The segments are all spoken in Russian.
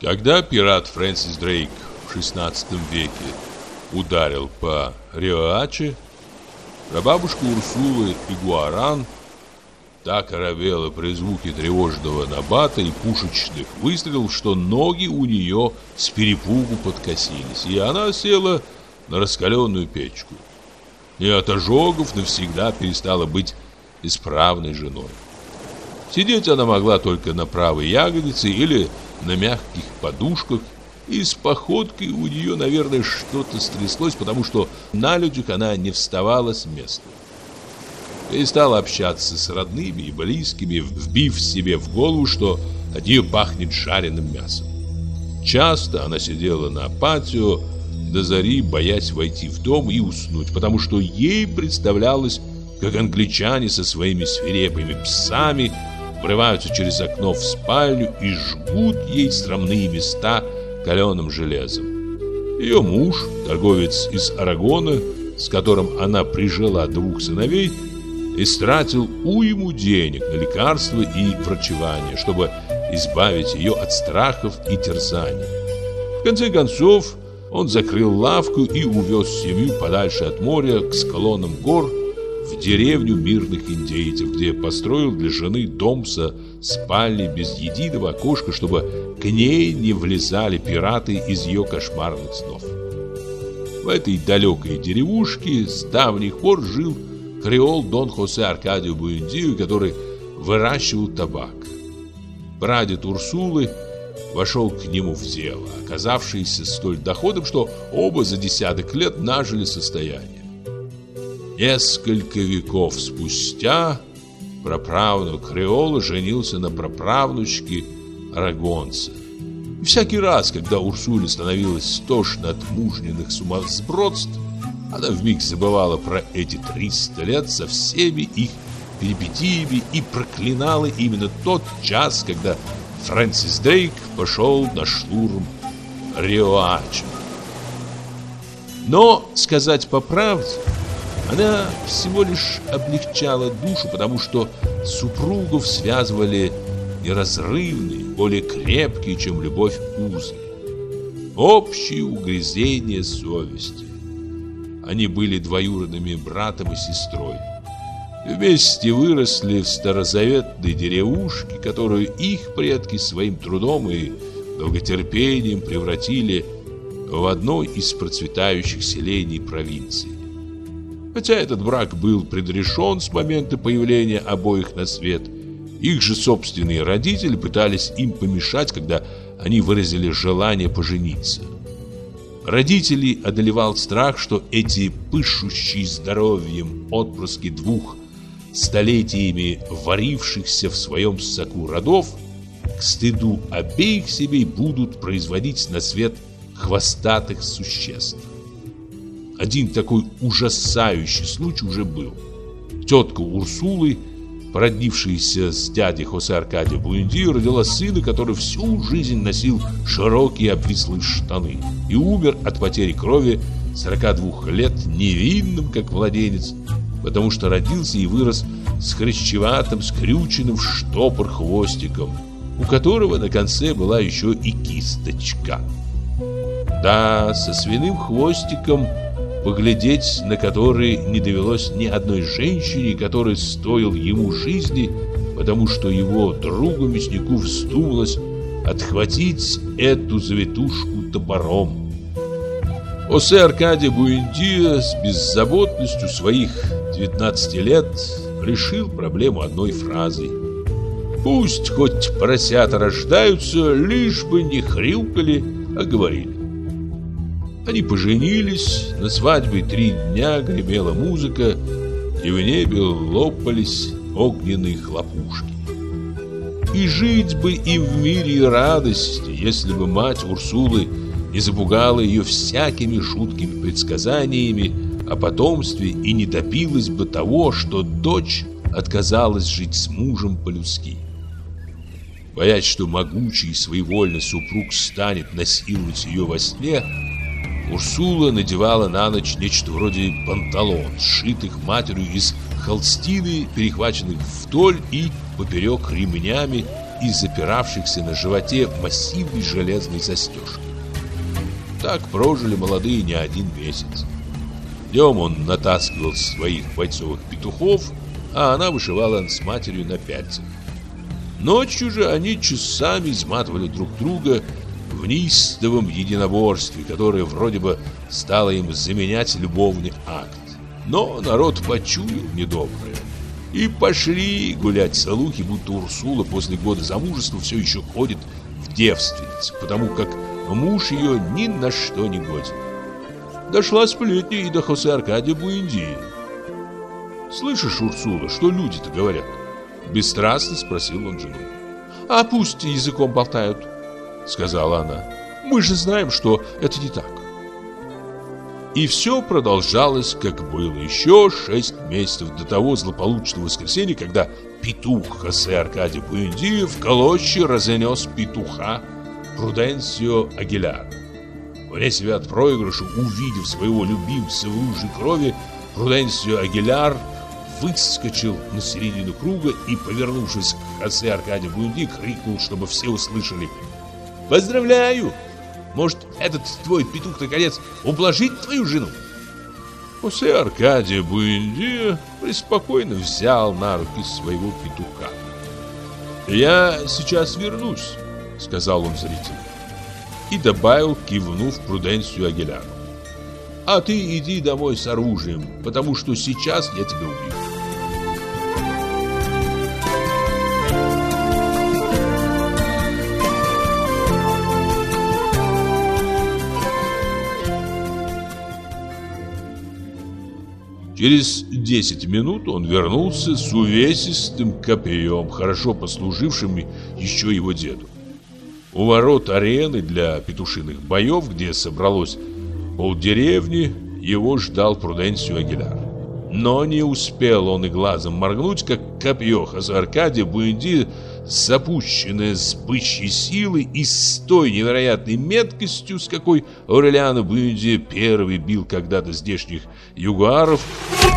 Когда пират Фрэнсис Дрейк в 16 веке ударил по Риоаче, прабабушка Урсулы Игуаран так оробела при звуке тревожного набата и пушечных выстрелов, что ноги у нее с перепугу подкосились, и она села на раскаленную печку. И от ожогов навсегда перестала быть исправной женой. Сидеть она могла только на правой ягодице или на мягких подушках, и с походкой у нее, наверное, что-то стряслось, потому что на людях она не вставала с места. Перестала общаться с родными и близкими, вбив себе в голову, что от нее пахнет жареным мясом. Часто она сидела на патио до зари, боясь войти в дом и уснуть, потому что ей представлялось, как англичане со своими свирепыми псами врываются через окно в спальню и жгут ей срамные места каленым железом. Ее муж, торговец из Арагона, с которым она прижила двух сыновей, истратил уйму денег на лекарства и врачевание, чтобы избавить ее от страхов и терзаний. В конце концов, он закрыл лавку и увез семью подальше от моря к склонам гор, деревню мирных индейцев, где построил для жены дом со спальней без единого окошка, чтобы к ней не влезали пираты из ее кошмарных снов. В этой далекой деревушке с давних пор жил креол Дон Хосе Аркадио Буэндио, который выращивал табак. Прадед Урсулы вошел к нему в дело, оказавшийся столь доходом, что оба за десяток лет нажили состояние. Несколько веков спустя праправнук Креола женился на праправнучке Арагонца. И всякий раз, когда Урсуле становилось тошно от мужниных сумасбродств, она вмиг забывала про эти 300 лет со всеми их перипетиями и проклинала именно тот час, когда Фрэнсис Дрейк пошел на штурм Риоача. Но, сказать по правде, она всего лишь облегчала душу, потому что супругов связывали неразрывные, более крепкие, чем любовь узы. Общие угрызения совести. Они были двоюродными братом и сестрой. Вместе выросли в старозаветной деревушке, которую их предки своим трудом и долготерпением превратили в одно из процветающих селений провинции. Хотя этот брак был предрешен с момента появления обоих на свет, их же собственные родители пытались им помешать, когда они выразили желание пожениться. Родителей одолевал страх, что эти пышущие здоровьем отпрыски двух столетиями варившихся в своем соку родов к стыду обеих семей будут производить на свет хвостатых существ. Один такой ужасающий случай уже был. Тетка Урсулы, породнившаяся с дядей Хосе Аркадия Буэндио, родила сына, который всю жизнь носил широкие обвислые штаны и умер от потери крови 42 лет невинным, как младенец, потому что родился и вырос с хрящеватым, скрюченным штопор хвостиком, у которого на конце была еще и кисточка. Да, со свиным хвостиком – поглядеть на который не довелось ни одной женщине, который стоил ему жизни, потому что его другу-мяснику вздумалось отхватить эту завитушку топором. Осе Аркадий Буэндиа с беззаботностью своих 19 лет решил проблему одной фразой. Пусть хоть поросята рождаются, лишь бы не хрюкали, а говорили. Они поженились, на свадьбе три дня гремела музыка, и в небе лопались огненные хлопушки. И жить бы им в мире и радости, если бы мать Урсулы не запугала ее всякими жуткими предсказаниями о потомстве и не добилась бы того, что дочь отказалась жить с мужем по-людски. Боясь, что могучий и своевольный супруг станет насиловать ее во сне, Урсула надевала на ночь нечто вроде панталон, сшитых матерью из холстины, перехваченных вдоль и поперек ремнями, и запиравшихся на животе массивной железной застежкой. Так прожили молодые не один месяц. Днем он натаскивал своих бойцовых петухов, а она вышивала с матерью на пяльцах. Ночью же они часами изматывали друг друга в неистовом единоборстве, которое вроде бы стало им заменять любовный акт. Но народ почуял недоброе. И пошли гулять слухи, будто Урсула после года замужества все еще ходит в девственнице, потому как муж ее ни на что не годен. Дошла сплетня и до Хосе Аркадия Буэндии. «Слышишь, Урсула, что люди-то говорят?» Бесстрастно спросил он жену. «А пусть языком болтают», — сказала она. «Мы же знаем, что это не так». И все продолжалось, как было, еще шесть месяцев до того злополучного воскресенья, когда петух Хосе Аркадий Буэнди в колоще разнес петуха Пруденсио Агиляр. Вне себя от проигрыша, увидев своего любимца в луже крови, Пруденсио Агиляр выскочил на середину круга и, повернувшись к Хосе Аркадию Буэнди, крикнул, чтобы все услышали «Поздравляю! Может, этот твой петух наконец ублажит твою жену? Хосе Аркадия Буэнди преспокойно взял на руки своего петуха. «Я сейчас вернусь», — сказал он зрителям. И добавил, кивнув Пруденсию Агиляру. «А ты иди домой с оружием, потому что сейчас я тебя убью». Через 10 минут он вернулся с увесистым копьем, хорошо послужившим еще его деду. У ворот арены для петушиных боев, где собралось полдеревни, его ждал Пруденсио Агиляр. Но не успел он и глазом моргнуть, как копье Хосе Аркадия Буэнди запущенная с бычьей силой и с той невероятной меткостью, с какой Аурелиано Бюнди первый бил когда-то здешних югуаров,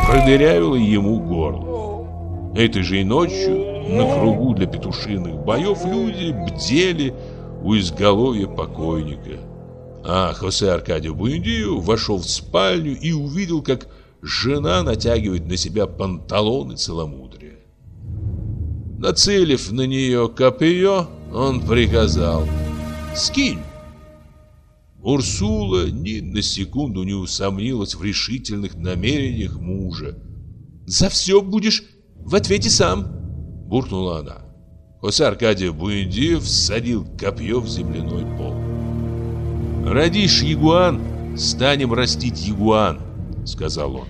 продырявила ему горло. Этой же и ночью на кругу для петушиных боев люди бдели у изголовья покойника. А Хосе Аркадио Буэндио вошел в спальню и увидел, как жена натягивает на себя панталоны целомудрия. Нацелив на нее копье, он приказал «Скинь!». Урсула ни на секунду не усомнилась в решительных намерениях мужа. «За все будешь в ответе сам!» – буркнула она. Хосе Аркадий Буэндиев всадил копье в земляной пол. «Родишь ягуан, станем растить ягуан», – сказал он.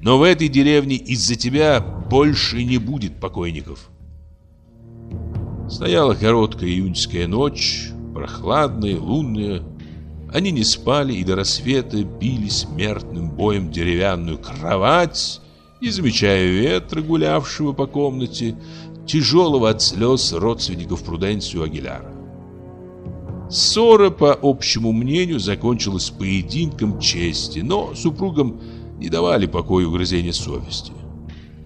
«Но в этой деревне из-за тебя больше не будет покойников». Стояла короткая июньская ночь, прохладная, лунная. Они не спали и до рассвета били смертным боем деревянную кровать, не замечая ветра, гулявшего по комнате, тяжелого от слез родственников Пруденсию Агиляра. Ссора, по общему мнению, закончилась поединком чести, но супругам не давали покоя угрызения совести.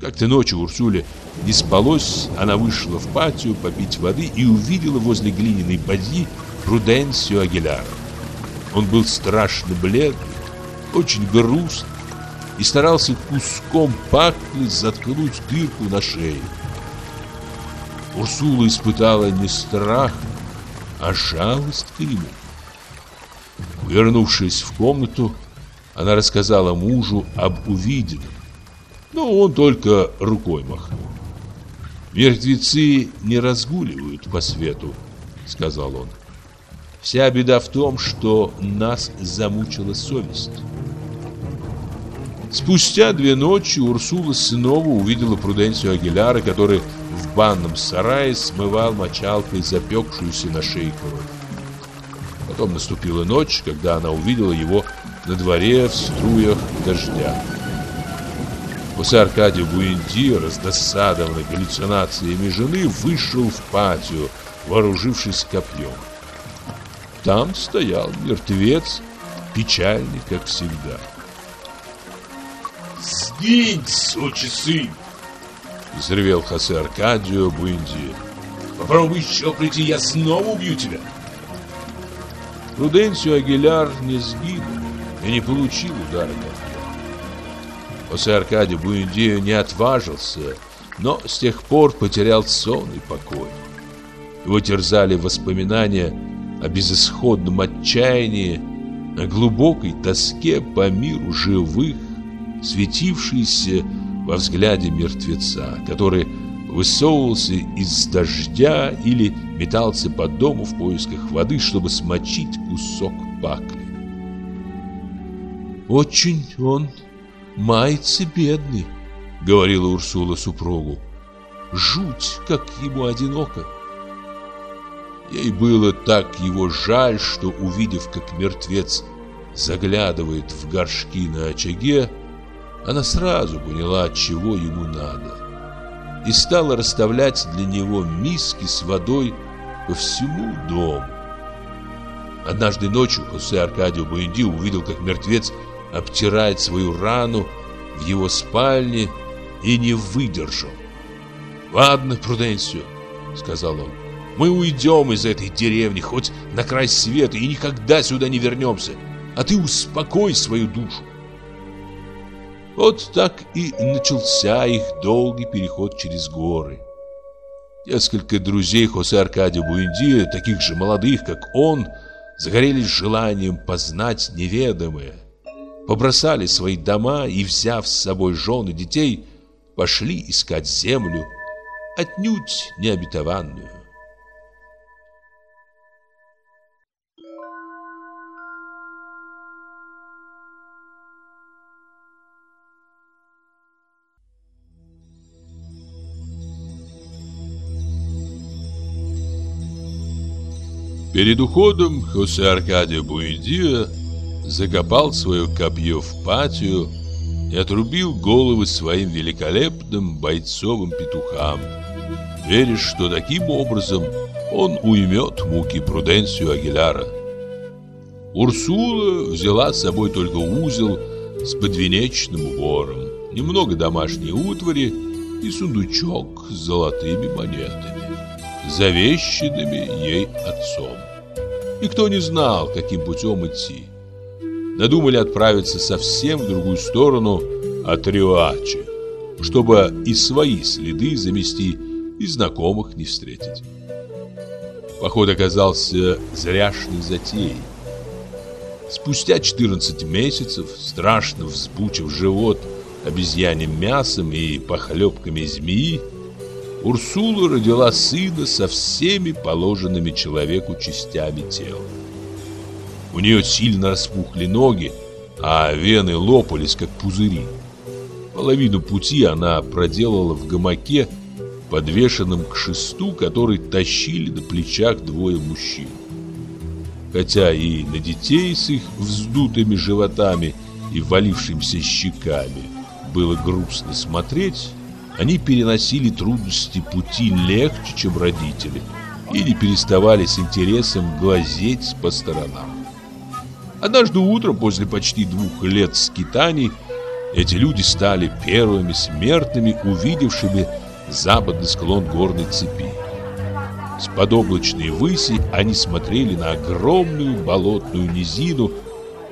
Как-то ночью Урсуле не спалось, она вышла в патию попить воды и увидела возле глиняной бадьи Пруденсио Агиляра. Он был страшно бледный, очень грустный и старался куском пакли заткнуть дырку на шее. Урсула испытала не страх, а жалость к нему. Вернувшись в комнату, она рассказала мужу об увиденном. Но он только рукой махнул. «Мертвецы не разгуливают по свету», — сказал он. «Вся беда в том, что нас замучила совесть». Спустя две ночи Урсула снова увидела Пруденсию Агиляра, который в банном сарае смывал мочалкой запекшуюся на шее кровь. Потом наступила ночь, когда она увидела его на дворе в струях дождя. После Аркадий Буэнди, раздосадованный галлюцинациями жены, вышел в патию, вооружившись копьем. Там стоял мертвец, печальный, как всегда. «Сгинь, сучий сын!» Взревел Хосе Аркадио Буэнди. Попробуй еще прийти, я снова убью тебя. Пруденсио Агиляр не сгинул и не получил удара копьем. После Аркадий Буэндио не отважился, но с тех пор потерял сон и покой. Его терзали воспоминания о безысходном отчаянии, о глубокой тоске по миру живых, светившейся во взгляде мертвеца, который высовывался из дождя или метался по дому в поисках воды, чтобы смочить кусок пакли. «Очень он мается бедный», — говорила Урсула супругу. «Жуть, как ему одиноко». Ей было так его жаль, что, увидев, как мертвец заглядывает в горшки на очаге, она сразу поняла, чего ему надо, и стала расставлять для него миски с водой по всему дому. Однажды ночью Хосе Аркадио Буэнди увидел, как мертвец обтирает свою рану в его спальне и не выдержал. «Ладно, Пруденсио», — сказал он, — «мы уйдем из этой деревни хоть на край света и никогда сюда не вернемся, а ты успокой свою душу. Вот так и начался их долгий переход через горы. Несколько друзей Хосе Аркадия Буэндия, таких же молодых, как он, загорелись желанием познать неведомое. Побросали свои дома и, взяв с собой жен и детей, пошли искать землю, отнюдь необетованную. Перед уходом Хосе Аркадио Буэндиа закопал свое копье в патию и отрубил головы своим великолепным бойцовым петухам, веря, что таким образом он уймет муки Пруденсию Агиляра. Урсула взяла с собой только узел с подвенечным убором, немного домашней утвари и сундучок с золотыми монетами завещанными ей отцом. Никто не знал, каким путем идти. Надумали отправиться совсем в другую сторону от Риоачи, чтобы и свои следы замести, и знакомых не встретить. Поход оказался зряшной затеей. Спустя 14 месяцев, страшно взбучив живот обезьяним мясом и похлебками змеи, Урсула родила сына со всеми положенными человеку частями тела. У нее сильно распухли ноги, а вены лопались, как пузыри. Половину пути она проделала в гамаке, подвешенном к шесту, который тащили на плечах двое мужчин. Хотя и на детей с их вздутыми животами и валившимися щеками было грустно смотреть, они переносили трудности пути легче, чем родители, и не переставали с интересом глазеть по сторонам. Однажды утром, после почти двух лет скитаний, эти люди стали первыми смертными, увидевшими западный склон горной цепи. С подоблачной выси они смотрели на огромную болотную низину,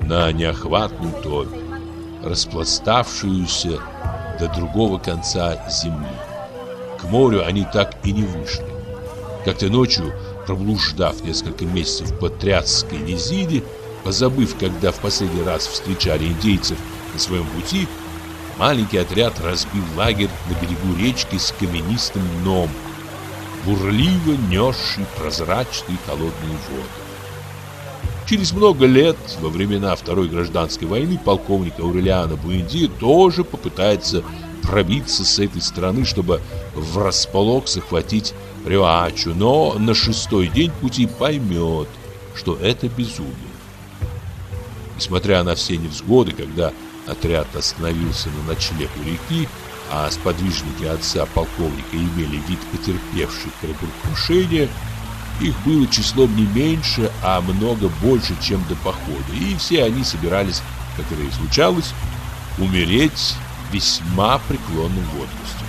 на неохватную топь, распластавшуюся до другого конца земли. К морю они так и не вышли. Как-то ночью, проблуждав несколько месяцев по Тряцкой низине, позабыв, когда в последний раз встречали индейцев на своем пути, маленький отряд разбил лагерь на берегу речки с каменистым дном, бурливо несший прозрачные холодные воды. Через много лет, во времена Второй гражданской войны, полковник Аурелиано Буэнди тоже попытается пробиться с этой стороны, чтобы в располог захватить Рюачу, но на шестой день пути поймет, что это безумие. Несмотря на все невзгоды, когда отряд остановился на ночлег у реки, а сподвижники отца полковника имели вид потерпевших кораблекрушения, их было числом не меньше, а много больше, чем до похода, и все они собирались, как это и случалось, умереть весьма преклонным возрасте.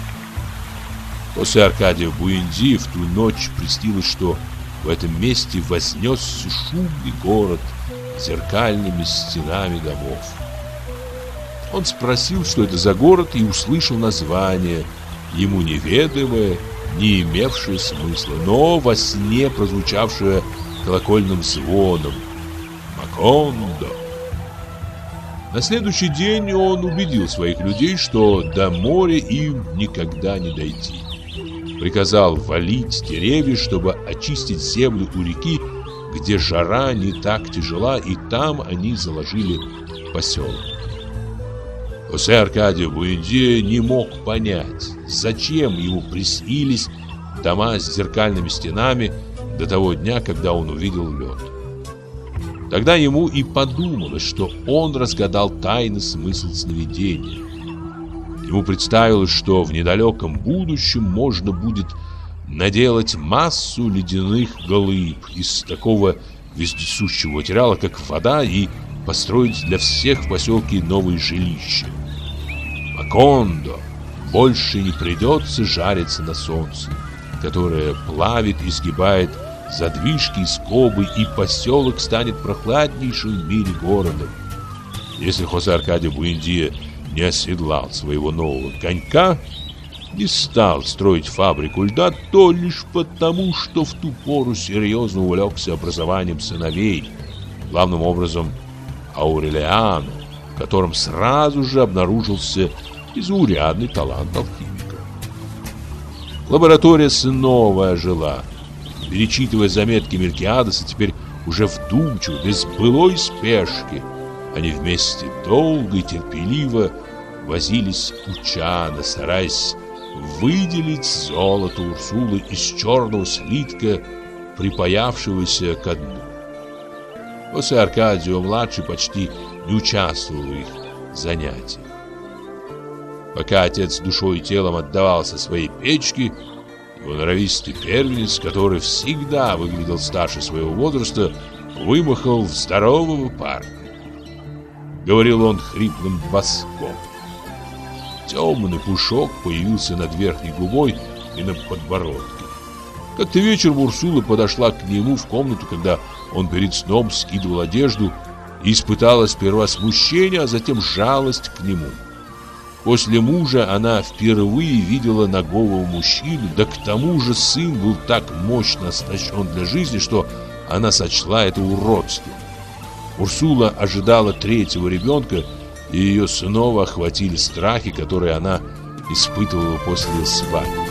После Аркадия Буэнди в ту ночь приснилось, что в этом месте вознесся шумный город зеркальными стенами домов. Он спросил, что это за город, и услышал название, ему неведомое, не имевшее смысла, но во сне прозвучавшее колокольным звоном. Макондо. На следующий день он убедил своих людей, что до моря им никогда не дойти. Приказал валить деревья, чтобы очистить землю у реки, где жара не так тяжела, и там они заложили поселок. Хосе Аркадио Буэнди не мог понять, зачем ему приснились дома с зеркальными стенами до того дня, когда он увидел лед. Тогда ему и подумалось, что он разгадал тайный смысл сновидения. Ему представилось, что в недалеком будущем можно будет наделать массу ледяных глыб из такого вездесущего материала, как вода, и построить для всех в поселке новые жилища. Макондо больше не придется жариться на солнце, которое плавит и сгибает задвижки и скобы, и поселок станет прохладнейшим в мире городом. Если Хосе Аркадий Буэндия не оседлал своего нового конька, не стал строить фабрику льда, то лишь потому, что в ту пору серьезно увлекся образованием сыновей, главным образом Аурелиану, в котором сразу же обнаружился изурядный талант алхимика. Лаборатория снова ожила – перечитывая заметки Мелькиадеса, теперь уже вдумчиво, без былой спешки. Они вместе долго и терпеливо возились у чана, стараясь выделить золото Урсулы из черного слитка, припаявшегося ко дну. После Аркадио-младший почти не участвовал в их занятиях. Пока отец душой и телом отдавался своей печке, его норовистый первенец, который всегда выглядел старше своего возраста, вымахал в здорового парня. Говорил он хриплым баском. Темный пушок появился над верхней губой и на подбородке. Как-то вечером Урсула подошла к нему в комнату, когда он перед сном скидывал одежду и испытала сперва смущение, а затем жалость к нему. После мужа она впервые видела нагого мужчину, да к тому же сын был так мощно оснащен для жизни, что она сочла это уродством. Урсула ожидала третьего ребенка, и ее снова охватили страхи, которые она испытывала после свадьбы.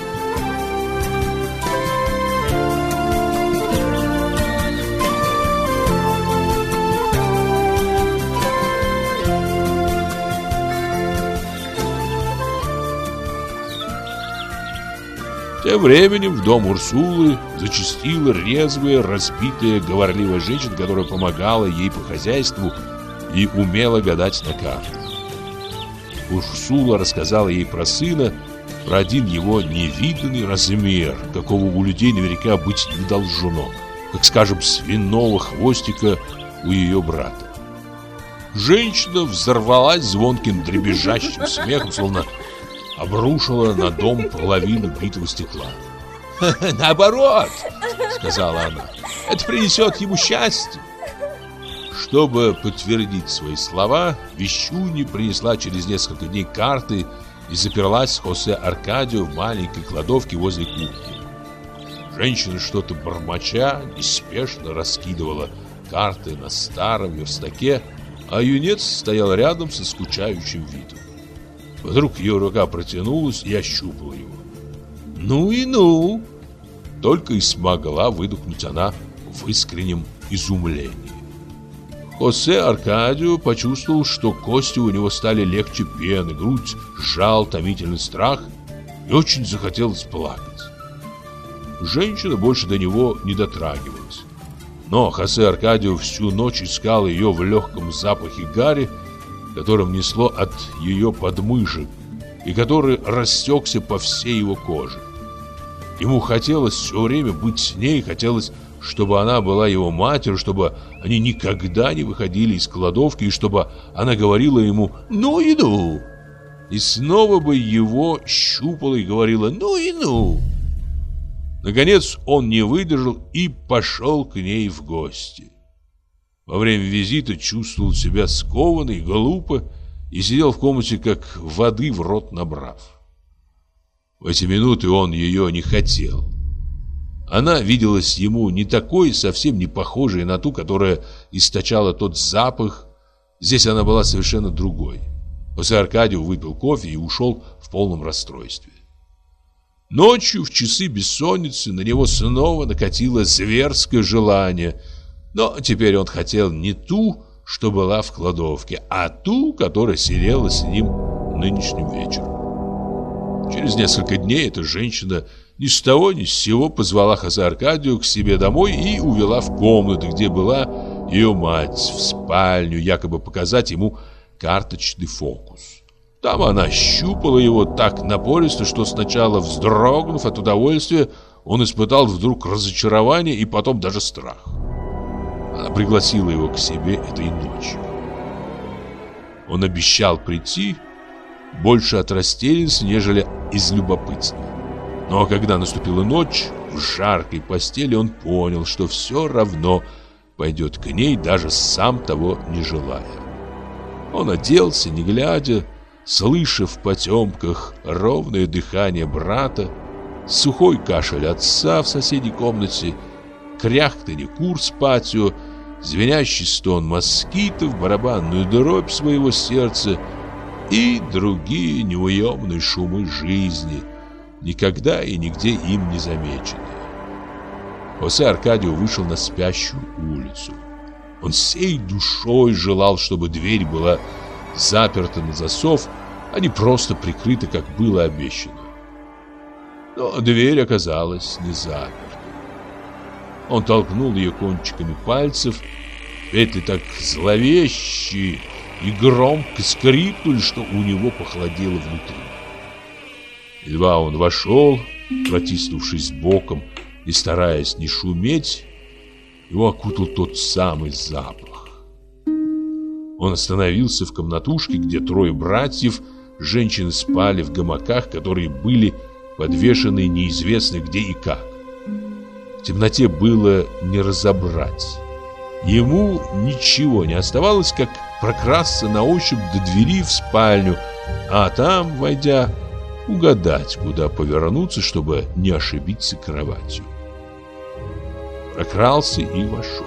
Тем временем в дом Урсулы зачастила резвая, разбитая, говорливая женщина, которая помогала ей по хозяйству и умела гадать на картах. Урсула рассказала ей про сына, про один его невиданный размер, какого у людей наверняка быть не должно, как, скажем, свиного хвостика у ее брата. Женщина взорвалась звонким дребезжащим смехом, словно обрушила на дом половину битого стекла. «Наоборот!» — сказала она. «Это принесет ему счастье!» Чтобы подтвердить свои слова, Вещуни принесла через несколько дней карты и заперлась с Хосе Аркадио в маленькой кладовке возле кухни. Женщина что-то бормоча неспешно раскидывала карты на старом верстаке, а юнец стоял рядом со скучающим видом. Вдруг ее рука протянулась и ощупала его. «Ну и ну!» Только и смогла выдохнуть она в искреннем изумлении. Хосе Аркадио почувствовал, что кости у него стали легче пены, грудь сжал томительный страх и очень захотелось плакать. Женщина больше до него не дотрагивалась. Но Хосе Аркадио всю ночь искал ее в легком запахе гари, которым несло от ее подмышек и который растекся по всей его коже. Ему хотелось все время быть с ней, хотелось, чтобы она была его матерью, чтобы они никогда не выходили из кладовки, и чтобы она говорила ему «Ну, иду». и снова бы его щупала и говорила «ну и ну». Наконец он не выдержал и пошел к ней в гости. Во время визита чувствовал себя скованно и глупо и сидел в комнате, как воды в рот набрав. В эти минуты он ее не хотел. Она виделась ему не такой, совсем не похожей на ту, которая источала тот запах. Здесь она была совершенно другой. После Аркадию выпил кофе и ушел в полном расстройстве. Ночью в часы бессонницы на него снова накатило зверское желание, но теперь он хотел не ту, что была в кладовке, а ту, которая сидела с ним нынешним вечером. Через несколько дней эта женщина ни с того ни с сего позвала Хаза Аркадию к себе домой и увела в комнату, где была ее мать, в спальню, якобы показать ему карточный фокус. Там она щупала его так напористо, что сначала вздрогнув от удовольствия, он испытал вдруг разочарование и потом даже страх. Она пригласила его к себе этой ночью. Он обещал прийти больше от растерянности, нежели из любопытства. Но когда наступила ночь, в жаркой постели он понял, что все равно пойдет к ней, даже сам того не желая. Он оделся, не глядя, слыша в потемках ровное дыхание брата, сухой кашель отца в соседней комнате, кряхтанье кур с патио, звенящий стон москитов, барабанную дробь своего сердца и другие неуемные шумы жизни, никогда и нигде им не замеченные. Хосе Аркадио вышел на спящую улицу. Он всей душой желал, чтобы дверь была заперты на засов, а не просто прикрыты, как было обещано. Но дверь оказалась не заперта. Он толкнул ее кончиками пальцев, петли так зловещие и громко скрипнули, что у него похолодело внутри. Едва он вошел, протиснувшись боком и стараясь не шуметь, его окутал тот самый запах. Он остановился в комнатушке, где трое братьев, женщины спали в гамаках, которые были подвешены неизвестно где и как. Темноте было не разобрать. Ему ничего не оставалось, как прокрасться на ощупь до двери в спальню, а там, войдя, угадать, куда повернуться, чтобы не ошибиться кроватью. Прокрался и вошел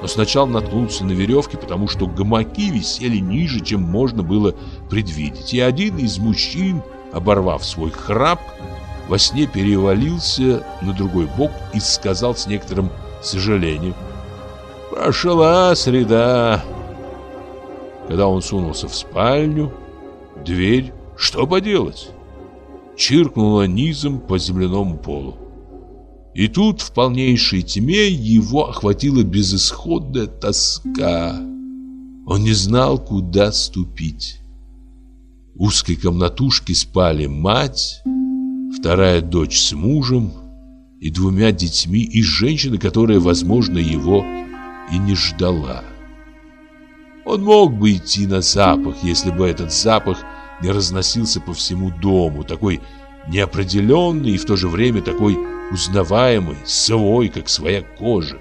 но сначала наткнулся на веревки, потому что гамаки висели ниже, чем можно было предвидеть. И один из мужчин, оборвав свой храп, во сне перевалился на другой бок и сказал с некоторым сожалением «Прошла среда». Когда он сунулся в спальню, дверь, что поделать, чиркнула низом по земляному полу. И тут в полнейшей тьме его охватила безысходная тоска. Он не знал, куда ступить. В узкой комнатушке спали мать, вторая дочь с мужем и двумя детьми, и женщина, которая, возможно, его и не ждала. Он мог бы идти на запах, если бы этот запах не разносился по всему дому, такой неопределенный и в то же время такой узнаваемый, свой, как своя кожа.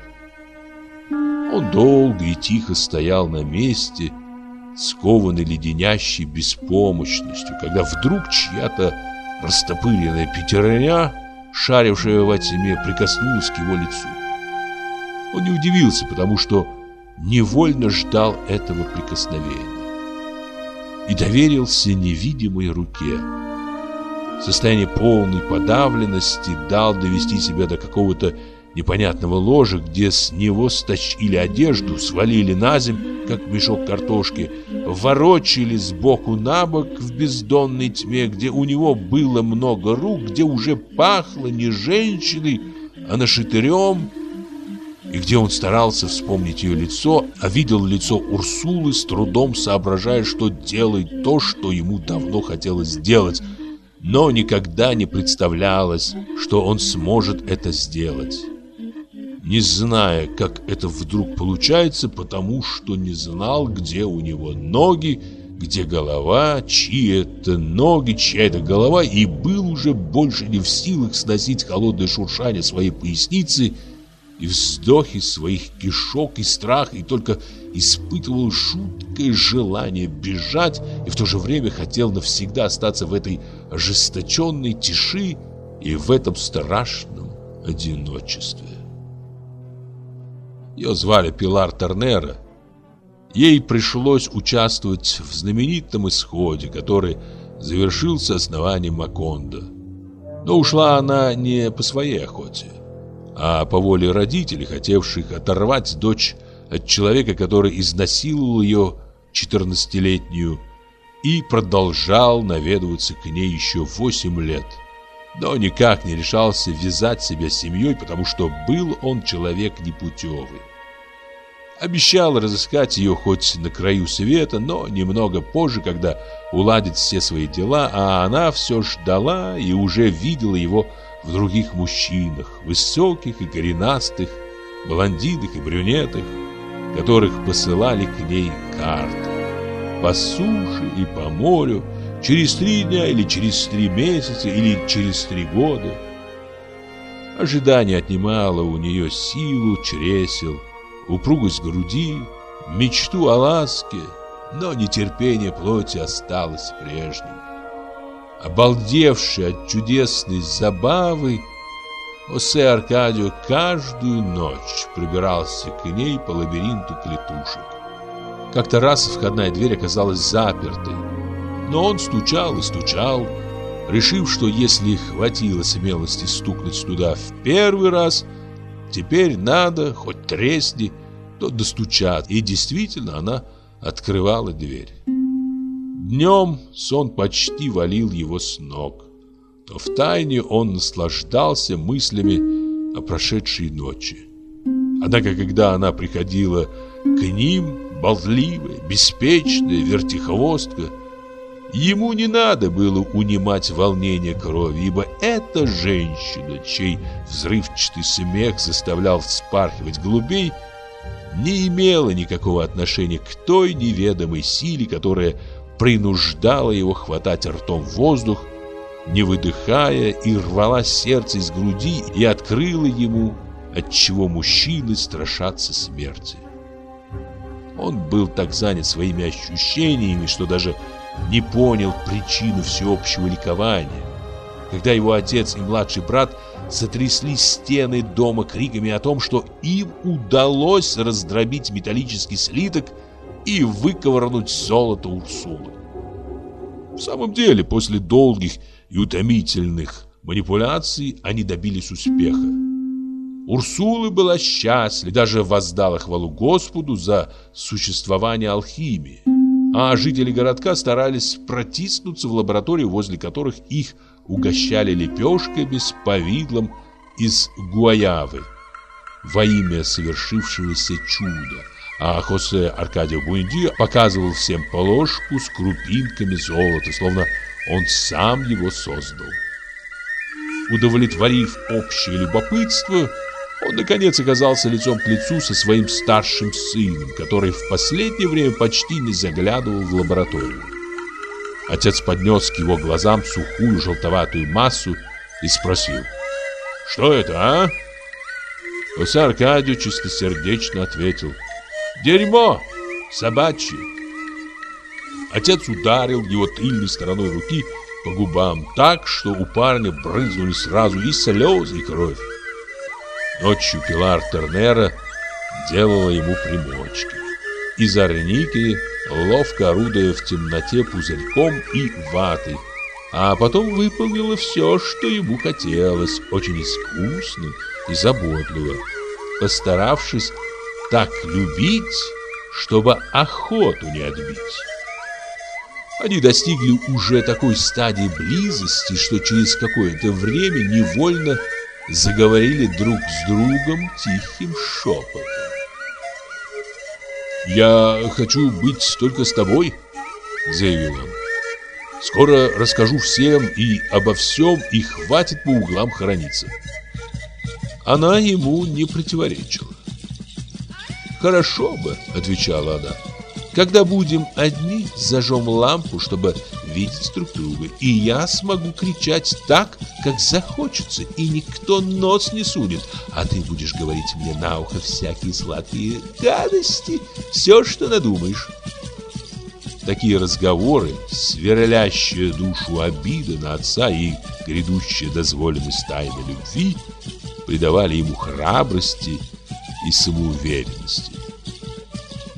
Он долго и тихо стоял на месте, скованный леденящей беспомощностью, когда вдруг чья-то растопыренная пятерня, шарившая во тьме, прикоснулась к его лицу. Он не удивился, потому что невольно ждал этого прикосновения и доверился невидимой руке. Состояние полной подавленности дал довести себя до какого-то непонятного ложа, где с него стащили одежду, свалили на земь, как мешок картошки, ворочили сбоку на бок в бездонной тьме, где у него было много рук, где уже пахло не женщиной, а нашатырем, и где он старался вспомнить ее лицо, а видел лицо Урсулы с трудом соображая, что делает то, что ему давно хотелось сделать – но никогда не представлялось, что он сможет это сделать. Не зная, как это вдруг получается, потому что не знал, где у него ноги, где голова, чьи-то ноги, чья-то голова, и был уже больше не в силах сносить холодное шуршание своей поясницы и вздохи своих кишок и страх, и только испытывал жуткое желание бежать и в то же время хотел навсегда остаться в этой ожесточенной тиши и в этом страшном одиночестве. Ее звали Пилар Тернера. Ей пришлось участвовать в знаменитом исходе, который завершился основанием Макондо. Но ушла она не по своей охоте, а по воле родителей, хотевших оторвать дочь от человека, который изнасиловал ее 14-летнюю и продолжал наведываться к ней еще 8 лет. Но никак не решался вязать себя семьей, потому что был он человек непутевый. Обещал разыскать ее хоть на краю света, но немного позже, когда уладит все свои дела, а она все ждала и уже видела его в других мужчинах, высоких и коренастых, блондинах и брюнетах, которых посылали к ней карты. По суше и по морю, через три дня или через три месяца или через три года. Ожидание отнимало у нее силу чресел, упругость груди, мечту о ласке, но нетерпение плоти осталось прежним. Обалдевший от чудесной забавы, Осе Аркадио каждую ночь пробирался к ней по лабиринту клетушек. Как-то раз входная дверь оказалась запертой, но он стучал и стучал, решив, что если хватило смелости стукнуть туда в первый раз, теперь надо, хоть тресни, то достучат. И действительно она открывала дверь. Днем сон почти валил его с ног то втайне он наслаждался мыслями о прошедшей ночи. Однако, когда она приходила к ним, болтливая, беспечная, вертихвостка, ему не надо было унимать волнение крови, ибо эта женщина, чей взрывчатый смех заставлял вспархивать голубей, не имела никакого отношения к той неведомой силе, которая принуждала его хватать ртом воздух не выдыхая, и рвала сердце из груди и открыла ему, отчего мужчины страшатся смерти. Он был так занят своими ощущениями, что даже не понял причину всеобщего ликования. Когда его отец и младший брат сотрясли стены дома криками о том, что им удалось раздробить металлический слиток и выковырнуть золото Урсулы. В самом деле, после долгих и утомительных манипуляций они добились успеха. Урсула была счастлива, даже воздала хвалу Господу за существование алхимии. А жители городка старались протиснуться в лабораторию, возле которых их угощали лепешками с повидлом из гуаявы во имя совершившегося чуда. А Хосе Аркадио Буэнди показывал всем положку с крупинками золота, словно он сам его создал. Удовлетворив общее любопытство, он наконец оказался лицом к лицу со своим старшим сыном, который в последнее время почти не заглядывал в лабораторию. Отец поднес к его глазам сухую желтоватую массу и спросил, «Что это, а?» Хосе Аркадию чистосердечно ответил, «Дерьмо собачье». Отец ударил его тыльной стороной руки по губам так, что у парня брызнули сразу и слезы, и кровь. Ночью Пилар Тернера делала ему примочки. Из арники, ловко орудуя в темноте пузырьком и ватой, а потом выполнила все, что ему хотелось, очень искусно и заботливо, постаравшись так любить, чтобы охоту не отбить. Они достигли уже такой стадии близости, что через какое-то время невольно заговорили друг с другом тихим шепотом. «Я хочу быть только с тобой», — заявил он. «Скоро расскажу всем и обо всем, и хватит по углам хорониться». Она ему не противоречила. «Хорошо бы», — отвечала она. Когда будем одни, зажжем лампу, чтобы видеть друг друга, и я смогу кричать так, как захочется, и никто нос не сунет, а ты будешь говорить мне на ухо всякие сладкие гадости, все, что надумаешь. Такие разговоры, сверлящие душу обида на отца и грядущая дозволенность тайны любви, придавали ему храбрости и самоуверенности.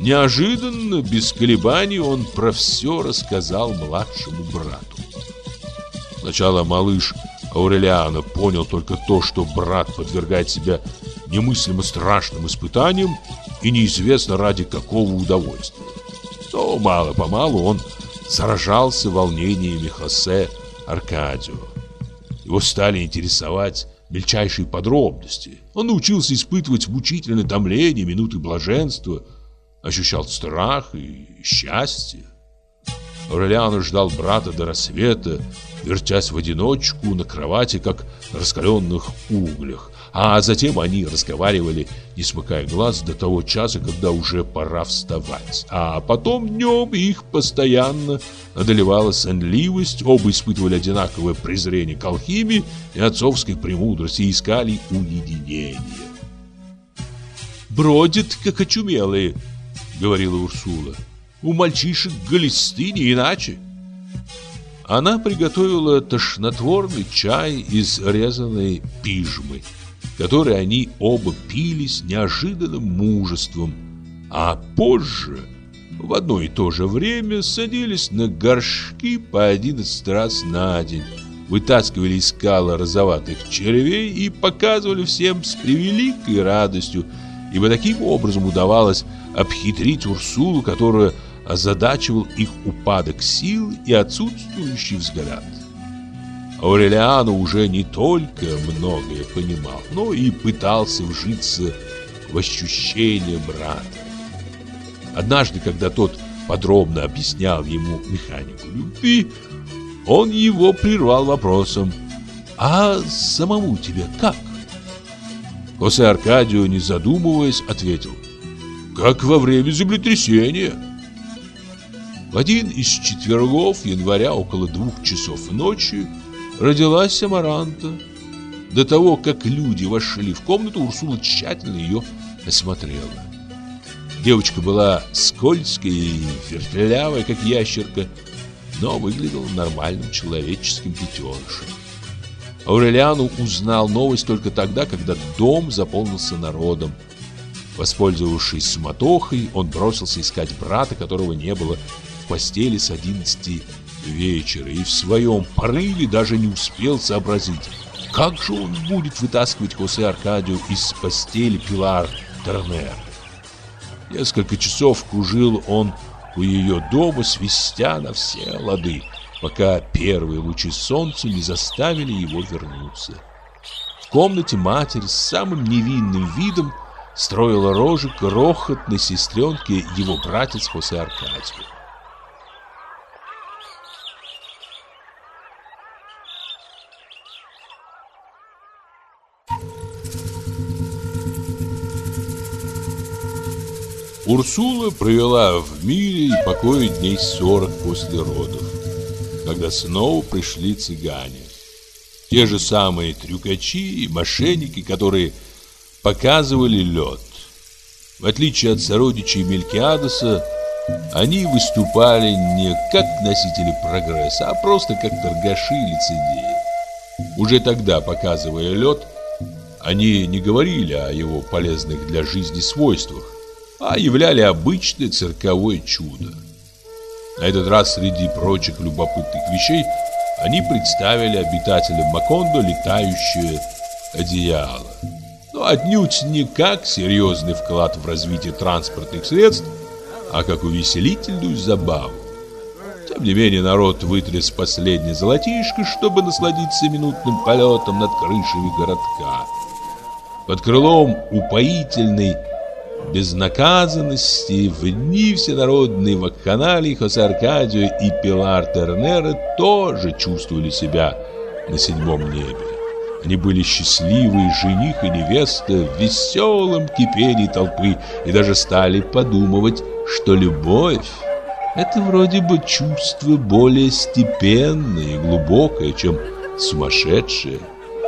Неожиданно, без колебаний, он про все рассказал младшему брату. Сначала малыш Аурелиана понял только то, что брат подвергает себя немыслимо страшным испытаниям и неизвестно ради какого удовольствия. Но мало-помалу он заражался волнениями Хосе Аркадио. Его стали интересовать мельчайшие подробности. Он научился испытывать мучительное томление, минуты блаженства, ощущал страх и счастье. Аурелиано ждал брата до рассвета, вертясь в одиночку на кровати, как на раскаленных углях, а затем они разговаривали, не смыкая глаз, до того часа, когда уже пора вставать. А потом днем их постоянно одолевала сонливость, оба испытывали одинаковое презрение к алхимии и отцовской премудрости и искали уединения. «Бродят, как очумелые», — говорила Урсула. «У мальчишек глисты не иначе». Она приготовила тошнотворный чай из резаной пижмы который они оба пили с неожиданным мужеством, а позже, в одно и то же время, садились на горшки по одиннадцать раз на день, вытаскивали из скала розоватых червей и показывали всем с превеликой радостью, ибо таким образом удавалось обхитрить Урсулу, которая озадачивал их упадок сил и отсутствующий взгляд. Аурелиано уже не только многое понимал, но и пытался вжиться в ощущение брата. Однажды, когда тот подробно объяснял ему механику любви, он его прервал вопросом «А самому тебе как?» Хосе Аркадио, не задумываясь, ответил «Как во время землетрясения». В один из четвергов января около двух часов ночи родилась Амаранта. До того, как люди вошли в комнату, Урсула тщательно ее осмотрела. Девочка была скользкая и вертлявая, как ящерка, но выглядела нормальным человеческим детенышем. Аурелиану узнал новость только тогда, когда дом заполнился народом. Воспользовавшись суматохой, он бросился искать брата, которого не было в постели с 11 вечера и в своем порыве даже не успел сообразить, как же он будет вытаскивать Хосе Аркадию из постели Пилар Тернер. Несколько часов кружил он у ее дома, свистя на все лады, пока первые лучи солнца не заставили его вернуться. В комнате матери с самым невинным видом строила рожи крохотной сестренке его братец Хосе Аркадию. Урсула провела в мире и покое дней сорок после родов, когда снова пришли цыгане. Те же самые трюкачи и мошенники, которые показывали лед. В отличие от сородичей Мелькиадеса, они выступали не как носители прогресса, а просто как торгаши и лицедеи. Уже тогда, показывая лед, они не говорили о его полезных для жизни свойствах, а являли обычное цирковое чудо. На этот раз среди прочих любопытных вещей они представили обитателям Макондо летающее одеяло. Но отнюдь не как серьезный вклад в развитие транспортных средств, а как увеселительную забаву. Тем не менее народ вытряс последнее золотишко, чтобы насладиться минутным полетом над крышами городка. Под крылом упоительной безнаказанности в дни всенародной вакханалии Хосе Аркадио и Пилар Тернера тоже чувствовали себя на седьмом небе. Они были счастливы, жених и невеста, в веселом кипении толпы и даже стали подумывать что любовь – это вроде бы чувство более степенное и глубокое, чем сумасшедшее,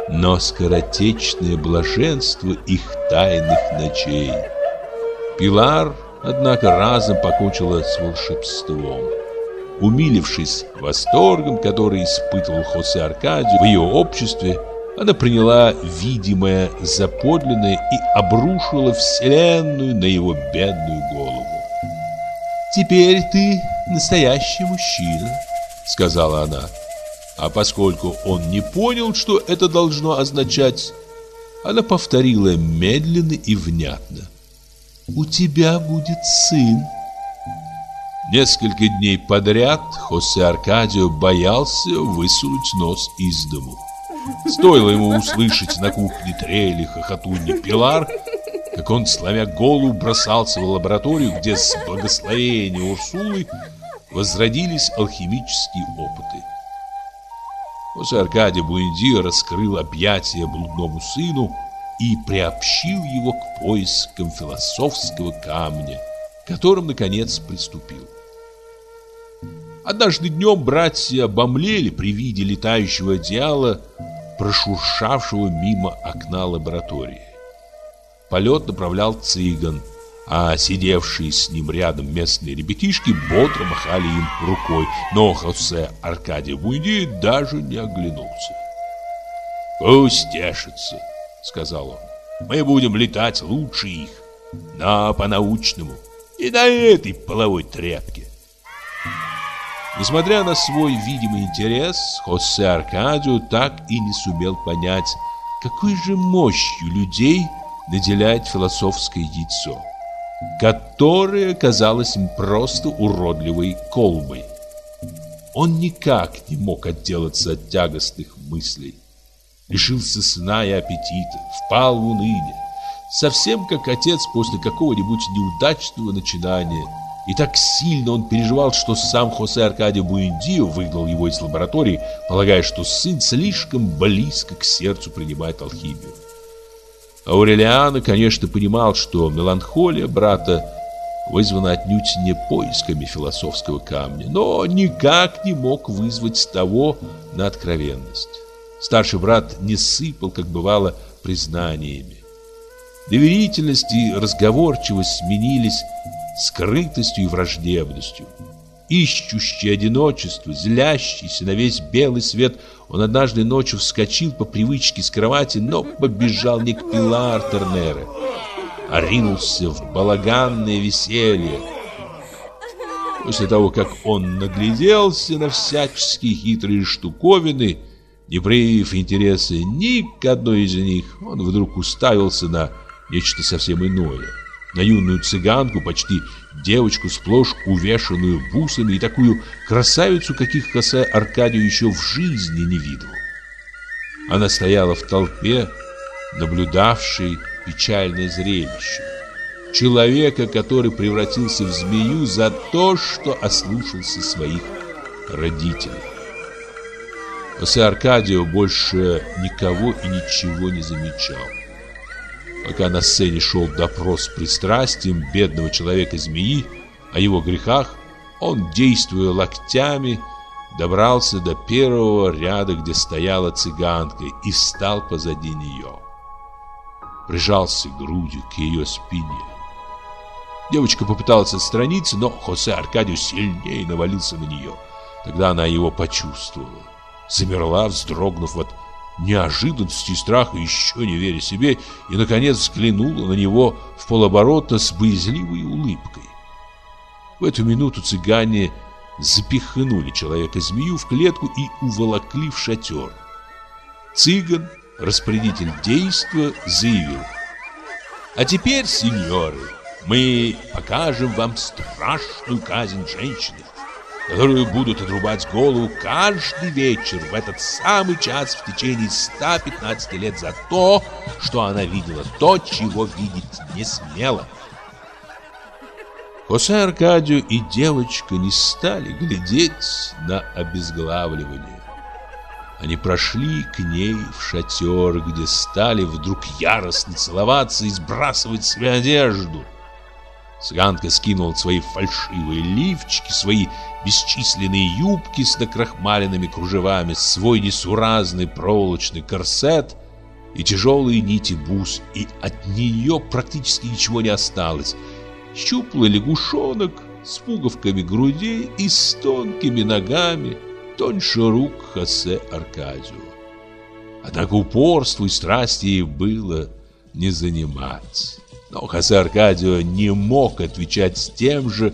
но скоротечное блаженство их тайных ночей. Пилар, однако, разом покончила с волшебством. Умилившись восторгом, который испытывал Хосе Аркадию в ее обществе, она приняла видимое за подлинное и обрушила вселенную на его бедную голову. «Теперь ты настоящий мужчина», — сказала она. А поскольку он не понял, что это должно означать, она повторила медленно и внятно. «У тебя будет сын». Несколько дней подряд Хосе Аркадио боялся высунуть нос из дому. Стоило ему услышать на кухне трели хохотунья Пилар, как он, сломя голову, бросался в лабораторию, где с благословения Урсулы возродились алхимические опыты. После Аркадий Буэндио раскрыл объятия блудному сыну и приобщил его к поискам философского камня, которым, наконец, приступил. Однажды днем братья обомлели при виде летающего одеяла, прошуршавшего мимо окна лаборатории. Полет направлял цыган, а сидевшие с ним рядом местные ребятишки бодро махали им рукой, но Хосе Аркадий Буйди даже не оглянулся. «Пусть тешится», — сказал он. «Мы будем летать лучше их, но по-научному, и на этой половой тряпке». Несмотря на свой видимый интерес, Хосе Аркадио так и не сумел понять, какой же мощью людей наделяет философское яйцо, которое казалось им просто уродливой колбой. Он никак не мог отделаться от тягостных мыслей. Лишился сна и аппетита, впал в уныние. Совсем как отец после какого-нибудь неудачного начинания – и так сильно он переживал, что сам Хосе Аркадий Буэндио выгнал его из лаборатории, полагая, что сын слишком близко к сердцу принимает алхимию. Аурелиано, конечно, понимал, что меланхолия брата вызвана отнюдь не поисками философского камня, но никак не мог вызвать того на откровенность. Старший брат не сыпал, как бывало, признаниями. Доверительность и разговорчивость сменились скрытостью и враждебностью. Ищущий одиночество, злящийся на весь белый свет, он однажды ночью вскочил по привычке с кровати, но побежал не к Пилар Тернере, а ринулся в балаганное веселье. После того, как он нагляделся на всяческие хитрые штуковины, не проявив интереса ни к одной из них, он вдруг уставился на нечто совсем иное на юную цыганку, почти девочку сплошь увешанную бусами и такую красавицу, каких Хосе Аркадию еще в жизни не видел. Она стояла в толпе, наблюдавшей печальное зрелище. Человека, который превратился в змею за то, что ослушался своих родителей. Хосе Аркадио больше никого и ничего не замечал. Пока на сцене шел допрос с пристрастием бедного человека-змеи о его грехах, он, действуя локтями, добрался до первого ряда, где стояла цыганка, и встал позади нее. Прижался грудью к ее спине. Девочка попыталась отстраниться, но Хосе Аркадиус сильнее навалился на нее. Тогда она его почувствовала. Замерла, вздрогнув от неожиданности и страха, еще не веря себе, и, наконец, взглянула на него в полоборота с боязливой улыбкой. В эту минуту цыгане запихнули человека-змею в клетку и уволокли в шатер. Цыган, распорядитель действа, заявил. «А теперь, сеньоры, мы покажем вам страшную казнь женщины которую будут отрубать голову каждый вечер в этот самый час в течение 115 лет за то, что она видела то, чего видеть не смела. Хосе Аркадию и девочка не стали глядеть на обезглавливание. Они прошли к ней в шатер, где стали вдруг яростно целоваться и сбрасывать себе одежду. Цыганка скинула свои фальшивые лифчики, свои бесчисленные юбки с накрахмаленными кружевами, свой несуразный проволочный корсет и тяжелые нити бус, и от нее практически ничего не осталось. Щуплый лягушонок с пуговками грудей и с тонкими ногами, тоньше рук Хосе Аркадио. Однако упорству и страсти ей было не занимать. Но Хосе Аркадио не мог отвечать с тем же,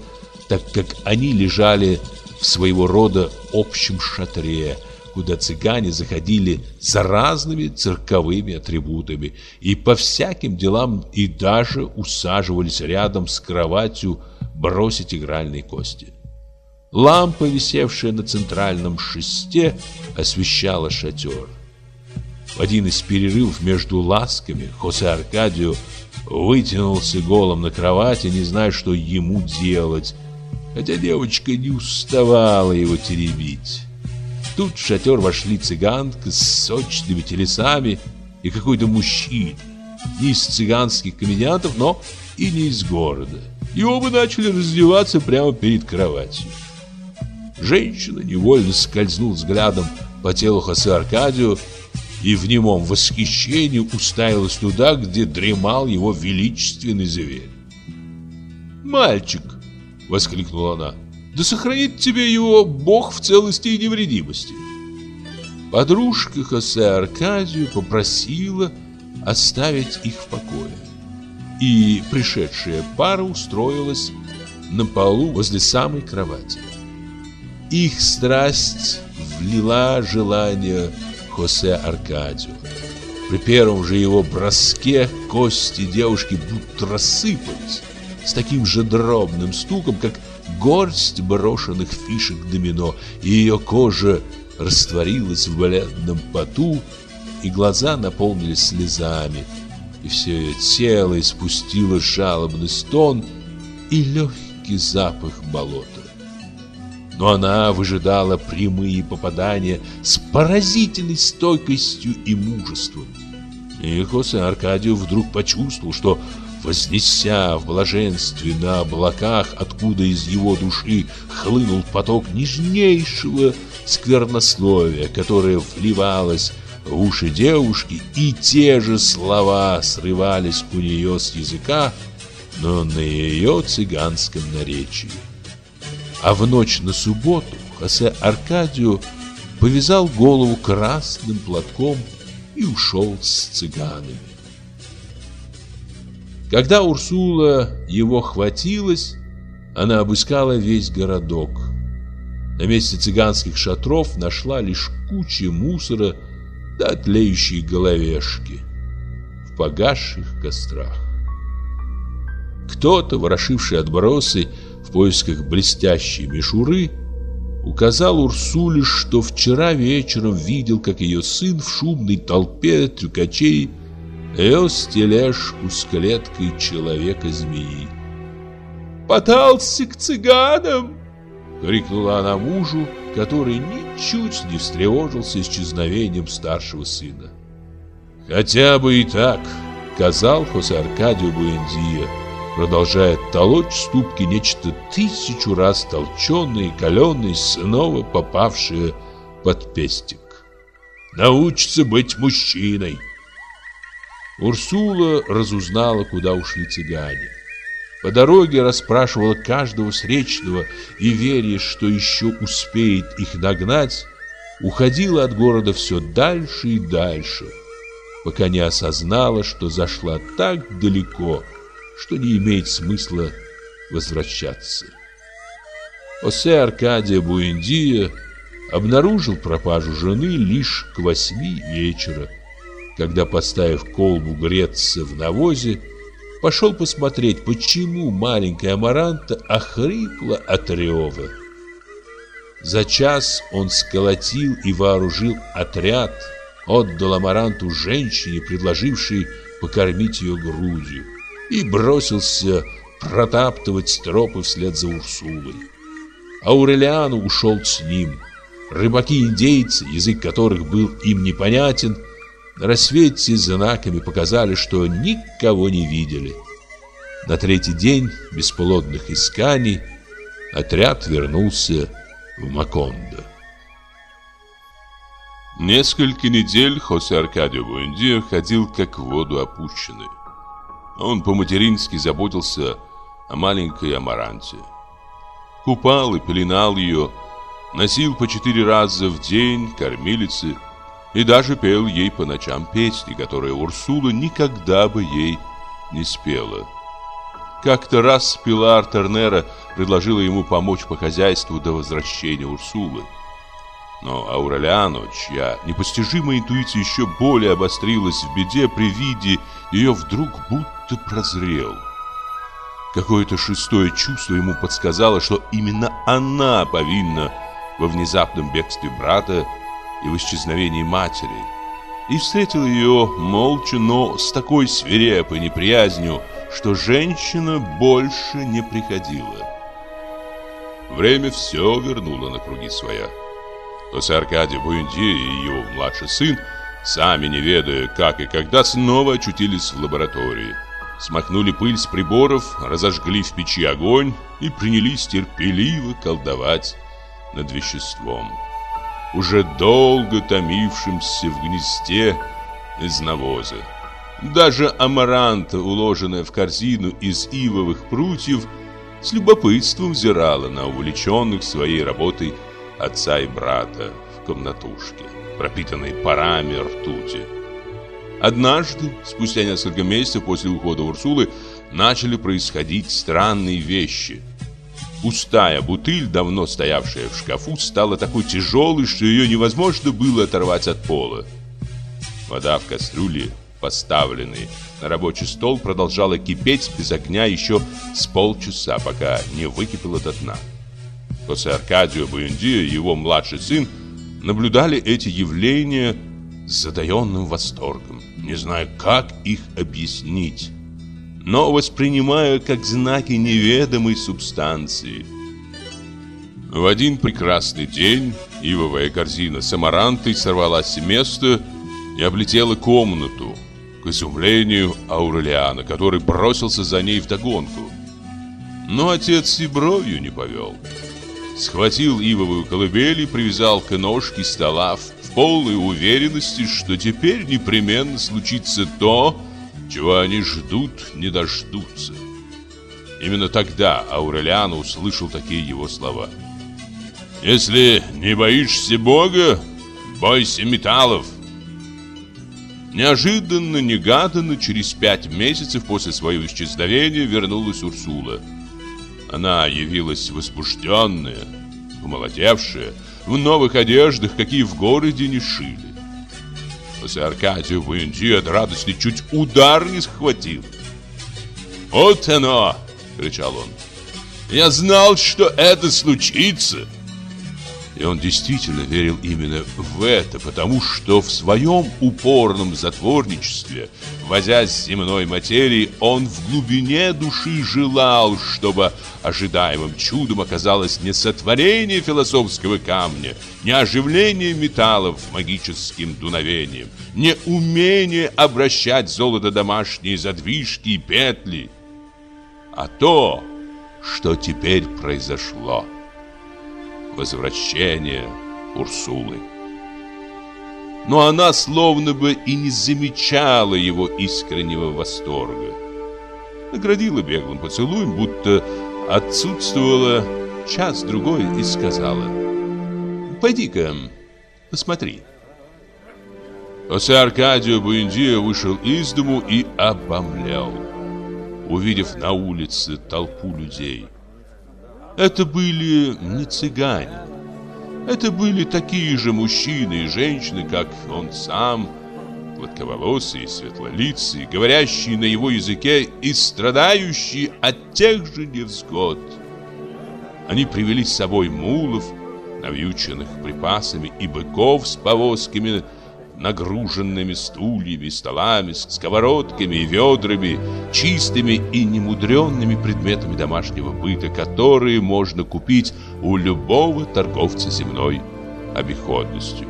так как они лежали в своего рода общем шатре, куда цыгане заходили за разными цирковыми атрибутами и по всяким делам и даже усаживались рядом с кроватью бросить игральные кости. Лампа, висевшая на центральном шесте, освещала шатер. В один из перерывов между ласками Хосе Аркадио вытянулся голым на кровати, не зная, что ему делать, хотя девочка не уставала его теребить. Тут в шатер вошли цыганка с сочными телесами и какой-то мужчина, не из цыганских комедиантов, но и не из города. И оба начали раздеваться прямо перед кроватью. Женщина невольно скользнула взглядом по телу Хосе Аркадию и в немом восхищении уставилась туда, где дремал его величественный зверь. «Мальчик!» — воскликнула она. «Да сохранит тебе его Бог в целости и невредимости!» Подружка Хосе Аркадию попросила оставить их в покое. И пришедшая пара устроилась на полу возле самой кровати. Их страсть влила желание Хосе Аркадио. При первом же его броске кости девушки будто рассыпались с таким же дробным стуком, как горсть брошенных фишек домино, и ее кожа растворилась в бледном поту, и глаза наполнились слезами, и все ее тело испустило жалобный стон и легкий запах болота но она выжидала прямые попадания с поразительной стойкостью и мужеством. И Хосе Аркадию вдруг почувствовал, что, вознеся в блаженстве на облаках, откуда из его души хлынул поток нежнейшего сквернословия, которое вливалось в уши девушки, и те же слова срывались у нее с языка, но на ее цыганском наречии. А в ночь на субботу Хосе Аркадию повязал голову красным платком и ушел с цыганами. Когда Урсула его хватилась, она обыскала весь городок. На месте цыганских шатров нашла лишь кучи мусора да тлеющие головешки в погасших кострах. Кто-то, ворошивший отбросы, поисках блестящей мишуры, указал Урсуле, что вчера вечером видел, как ее сын в шумной толпе трюкачей вез тележку с клеткой человека-змеи. «Подался к цыганам!» — крикнула она мужу, который ничуть не встревожился исчезновением старшего сына. «Хотя бы и так», — сказал Хосе Аркадио Буэндия, — продолжая толочь ступки нечто тысячу раз толченое и каленое, снова попавшее под пестик. Научится быть мужчиной. Урсула разузнала, куда ушли цыгане. По дороге расспрашивала каждого встречного и, веря, что еще успеет их нагнать, уходила от города все дальше и дальше, пока не осознала, что зашла так далеко, что не имеет смысла возвращаться. Осе Аркадия Буэндия обнаружил пропажу жены лишь к восьми вечера, когда, поставив колбу греться в навозе, пошел посмотреть, почему маленькая Амаранта охрипла от рева. За час он сколотил и вооружил отряд, отдал Амаранту женщине, предложившей покормить ее грудью и бросился протаптывать тропы вслед за Урсулой. Аурелиану ушел с ним. Рыбаки-индейцы, язык которых был им непонятен, на рассвете знаками показали, что никого не видели. На третий день бесплодных исканий отряд вернулся в Макондо. Несколько недель Хосе Аркадио Буэндио ходил как в воду опущенный. Он по-матерински заботился о маленькой Амаранте. Купал и пеленал ее, носил по четыре раза в день кормилицы и даже пел ей по ночам песни, которые Урсула никогда бы ей не спела. Как-то раз Пилар Тернера предложила ему помочь по хозяйству до возвращения Урсулы. Но Аурелиано, чья непостижимая интуиция еще более обострилась в беде при виде ее вдруг будто прозрел. Какое-то шестое чувство ему подсказало, что именно она повинна во внезапном бегстве брата и в исчезновении матери. И встретил ее молча, но с такой свирепой неприязнью, что женщина больше не приходила. Время все вернуло на круги своя. Хосе Аркадий Буэнди и его младший сын, сами не ведая, как и когда, снова очутились в лаборатории. Смахнули пыль с приборов, разожгли в печи огонь и принялись терпеливо колдовать над веществом, уже долго томившимся в гнезде из навоза. Даже амаранта, уложенная в корзину из ивовых прутьев, с любопытством взирала на увлеченных своей работой отца и брата в комнатушке, пропитанной парами ртути. Однажды, спустя несколько месяцев после ухода Урсулы, начали происходить странные вещи. Пустая бутыль, давно стоявшая в шкафу, стала такой тяжелой, что ее невозможно было оторвать от пола. Вода в кастрюле, поставленной на рабочий стол, продолжала кипеть без огня еще с полчаса, пока не выкипела до дна. Хосе Аркадио Буэндио его младший сын наблюдали эти явления с задаенным восторгом, не зная, как их объяснить, но воспринимая как знаки неведомой субстанции. В один прекрасный день ивовая корзина с амарантой сорвалась с места и облетела комнату, к изумлению Аурелиана, который бросился за ней вдогонку. Но отец и бровью не повел схватил ивовую колыбель и привязал к ножке стола в полной уверенности, что теперь непременно случится то, чего они ждут, не дождутся. Именно тогда Аурелиан услышал такие его слова. «Если не боишься Бога, бойся металлов». Неожиданно, негаданно, через пять месяцев после своего исчезновения вернулась Урсула. Она явилась возбужденная, помолодевшая, в новых одеждах, какие в городе не шили. После Аркадию Буэнди от радости чуть удар не схватил. «Вот оно!» — кричал он. «Я знал, что это случится!» И он действительно верил именно в это, потому что в своем упорном затворничестве, возясь с земной материей, он в глубине души желал, чтобы ожидаемым чудом оказалось не сотворение философского камня, не оживление металлов магическим дуновением, не умение обращать золото домашние задвижки и петли, а то, что теперь произошло возвращение Урсулы. Но она словно бы и не замечала его искреннего восторга. Наградила беглым поцелуем, будто отсутствовала час-другой и сказала «Пойди-ка, посмотри». Хосе Аркадио Буэндио вышел из дому и обомлел, увидев на улице толпу людей. Это были не цыгане. Это были такие же мужчины и женщины, как он сам, гладковолосые, светлолицые, говорящие на его языке и страдающие от тех же невзгод. Они привели с собой мулов, навьюченных припасами, и быков с повозками, нагруженными стульями, столами, сковородками и ведрами, чистыми и немудренными предметами домашнего быта, которые можно купить у любого торговца земной обиходностью.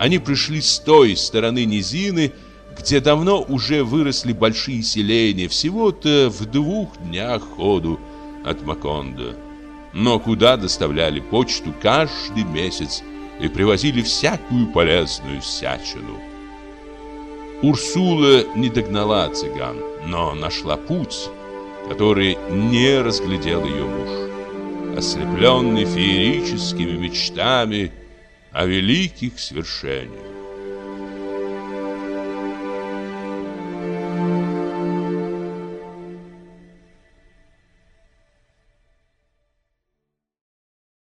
Они пришли с той стороны низины, где давно уже выросли большие селения, всего-то в двух днях ходу от Макондо. Но куда доставляли почту каждый месяц и привозили всякую полезную всячину. Урсула не догнала цыган, но нашла путь, который не разглядел ее муж. Ослепленный феерическими мечтами о великих свершениях.